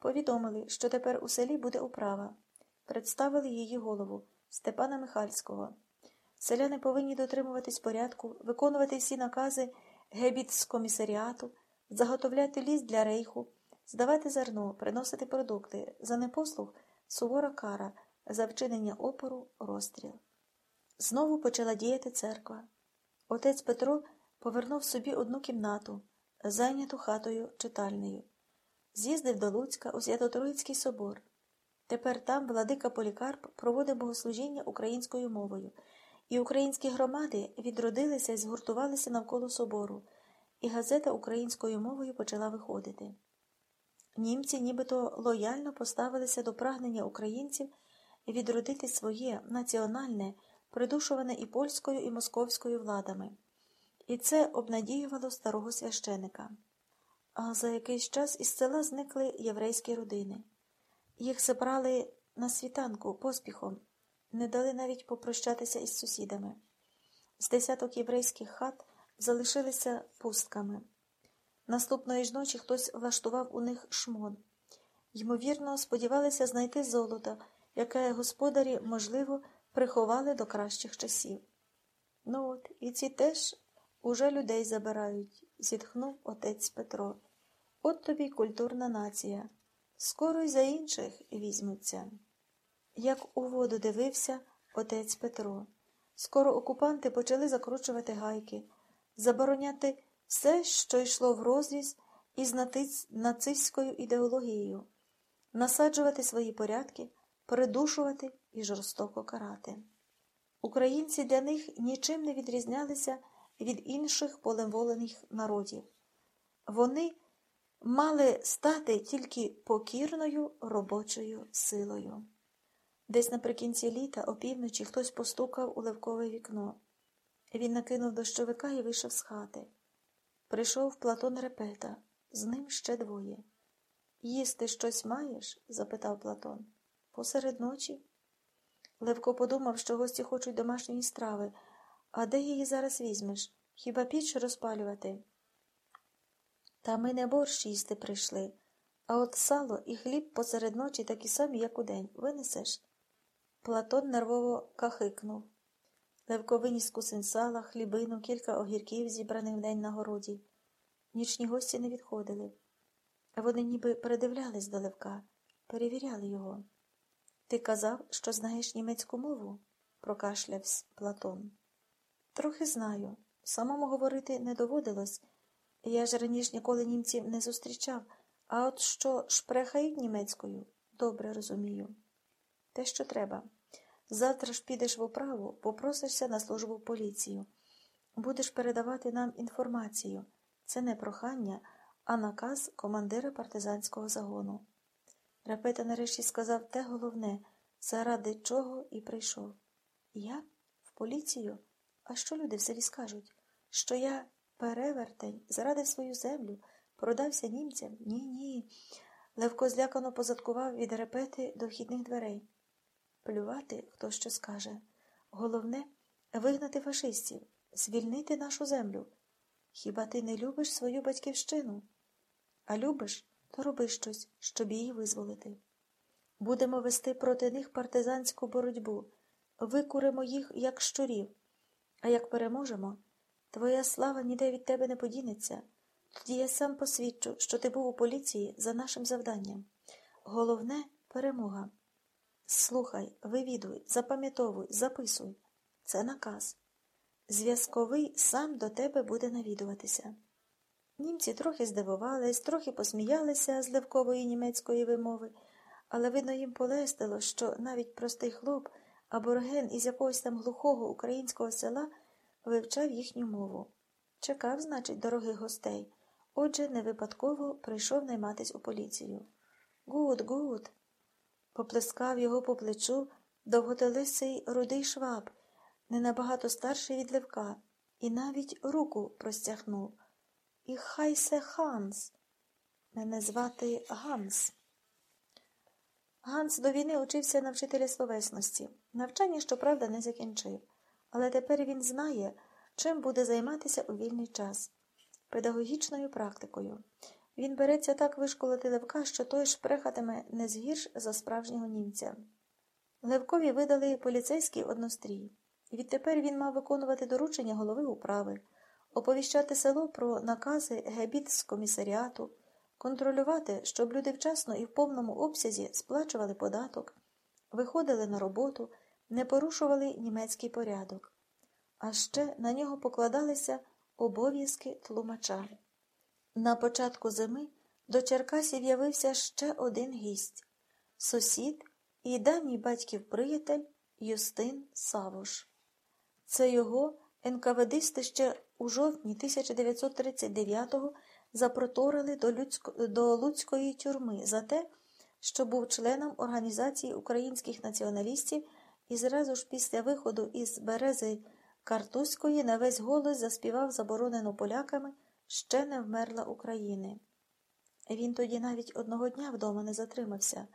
Повідомили, що тепер у селі буде управа. Представили її голову Степана Михальського. Селяни повинні дотримуватись порядку, виконувати всі накази гебіцкомісаріату, заготовляти ліс для рейху, здавати зерно, приносити продукти, за непослух сувора кара, за вчинення опору розстріл. Знову почала діяти церква. Отець Петро повернув собі одну кімнату, зайняту хатою читальнею. З'їздив до Луцька у Свято-Троїцький собор. Тепер там владика Полікарп проводив богослужіння українською мовою, і українські громади відродилися і згуртувалися навколо собору, і газета українською мовою почала виходити. Німці нібито лояльно поставилися до прагнення українців відродити своє національне, придушуване і польською, і московською владами. І це обнадіювало старого священика. А за якийсь час із села зникли єврейські родини. Їх забрали на світанку поспіхом, не дали навіть попрощатися із сусідами. З десяток єврейських хат залишилися пустками. Наступної ж ночі хтось влаштував у них шмон. Ймовірно, сподівалися знайти золото, яке господарі, можливо, приховали до кращих часів. Ну от, і ці теж уже людей забирають, зітхнув отець Петро. От тобі культурна нація. Скоро й за інших візьмуться. Як у воду дивився отець Петро. Скоро окупанти почали закручувати гайки, забороняти все, що йшло в розріз із нацистською ідеологією, насаджувати свої порядки, придушувати і жорстоко карати. Українці для них нічим не відрізнялися від інших полемволених народів. Вони мали стати тільки покірною робочою силою. Десь наприкінці літа, опівночі, хтось постукав у левкове вікно. Він накинув дощовика і вийшов з хати. Прийшов Платон Репета, з ним ще двоє. Їсти щось маєш? запитав Платон. Посеред ночі. Левко подумав, що гості хочуть домашньої страви. А де її зараз візьмеш? Хіба піч розпалювати? Та ми не борщ їсти прийшли, а от сало і хліб посеред ночі такі самі, як удень. Винесеш? Платон нервово кахикнув. Левко виніс кусень сала, хлібину, кілька огірків, зібраних вдень на городі. Нічні гості не відходили. Вони ніби передивлялись до Левка, перевіряли його. Ти казав, що знаєш німецьку мову? прокашлявся Платон. Трохи знаю. Самому говорити не доводилось. Я ж раніше ніколи німців не зустрічав, а от що шпрехають німецькою, добре розумію. Те, що треба. Завтра ж підеш в управу, попросишся на службу в поліцію. Будеш передавати нам інформацію. Це не прохання, а наказ командира партизанського загону. Репета нарешті сказав те головне, заради чого і прийшов. Я? В поліцію? А що люди в селі скажуть? Що я перевертень, заради свою землю, продався німцям? Ні, ні. Левко злякано позадкував від репети до вхідних дверей. Плювати, хто що скаже. Головне вигнати фашистів, звільнити нашу землю. Хіба ти не любиш свою батьківщину? А любиш, то роби щось, щоб її визволити. Будемо вести проти них партизанську боротьбу, викуримо їх, як щурів, а як переможемо, твоя слава ніде від тебе не подінеться. Тоді я сам посвідчу, що ти був у поліції за нашим завданням. Головне перемога. Слухай, вивідуй, запам'ятовуй, записуй. Це наказ. Зв'язковий сам до тебе буде навідуватися. Німці трохи здивувались, трохи посміялися з левкової німецької вимови, але, видно, їм полестило, що навіть простий хлоп, аборген із якогось там глухого українського села вивчав їхню мову. Чекав, значить, дорогих гостей. Отже, не випадково прийшов найматись у поліцію. Gut, gut. Поплескав його по плечу довготелисий рудий шваб, не набагато старший від Левка, і навіть руку простягнув. Ich heiße Hans. Мене звати Ганс. Ганс до війни учився на вчителя словесності. Навчання, щоправда, не закінчив, але тепер він знає, чим буде займатися у вільний час педагогічною практикою. він береться так вишколоти Левка, що той шпрехатиме не згірш за справжнього німця. Левкові видали поліцейський однострій. Відтепер він мав виконувати доручення голови управи, оповіщати село про накази гебіт з комісаріату, контролювати, щоб люди вчасно і в повному обсязі сплачували податок, виходили на роботу, не порушували німецький порядок. А ще на нього покладалися обов'язки тлумача. На початку зими до Черкасів явився ще один гість сусід і давній батьків приятель Юстин Савош. Це його НКВДисти ще у жовтні 1939-го запроторили до, людсько... до Луцької тюрми за те, що був членом Організації українських націоналістів і зразу ж після виходу із берези Картузької на весь голос заспівав заборонену поляками ще не вмерла України. Він тоді навіть одного дня вдома не затримався.